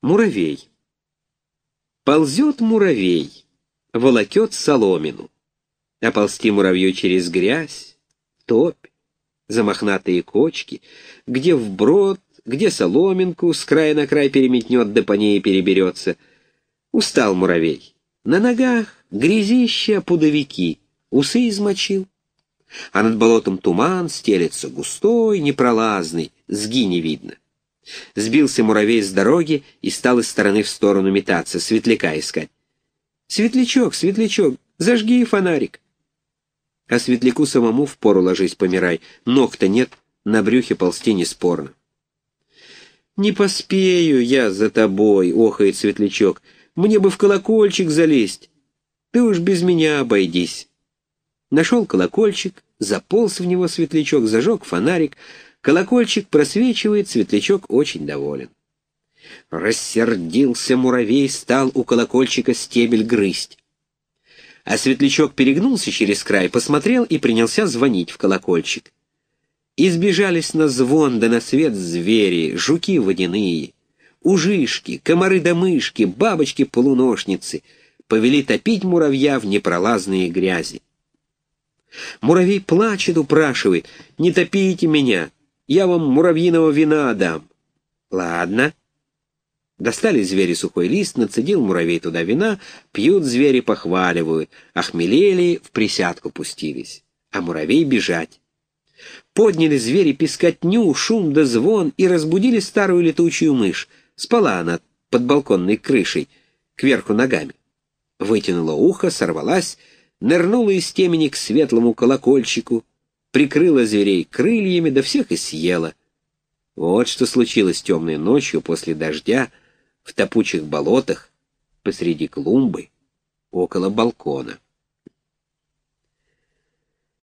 Муравей. Ползет муравей, волокет соломину. Оползти муравью через грязь, топь, замохнатые кочки, где вброд, где соломинку с края на край переметнет, да по ней переберется. Устал муравей. На ногах грязища пудовики, усы измочил. А над болотом туман стелется густой, непролазный, сги не видно. Сбился муравей с дороги и стал из стороны в сторону метаться, светляка искать. «Светлячок, светлячок, зажги фонарик!» А светляку самому впору ложись помирай, ног-то нет, на брюхе ползти неспорно. «Не поспею я за тобой», — охает светлячок, — «мне бы в колокольчик залезть. Ты уж без меня обойдись». Нашел колокольчик, заполз в него светлячок, зажег фонарик — Колокольчик просвечивает, светлячок очень доволен. Рассердился муравей, стал у колокольчика стебель грызть. А светлячок перегнулся через край, посмотрел и принялся звонить в колокольчик. Избежались на звон да на свет звери, жуки водяные, ужишки, комары да мышки, бабочки-полуношницы, повели топить муравья в непролазные грязи. Муравей плачет, упрашивает, «Не топите меня, я вам муравьиного вина дам». «Ладно». Достали звери сухой лист, нацедил муравей туда вина, пьют звери, похваливают, охмелели, в присядку пустились, а муравей бежать. Подняли звери пескотню, шум да звон и разбудили старую летучую мышь. Спала она под балконной крышей, кверху ногами. Вытянула ухо, сорвалась, нырнула из темени к светлому колокольчику, прикрыла зверей крыльями, да всех и съела. Вот что случилось темной ночью после дождя в топучих болотах посреди клумбы около балкона.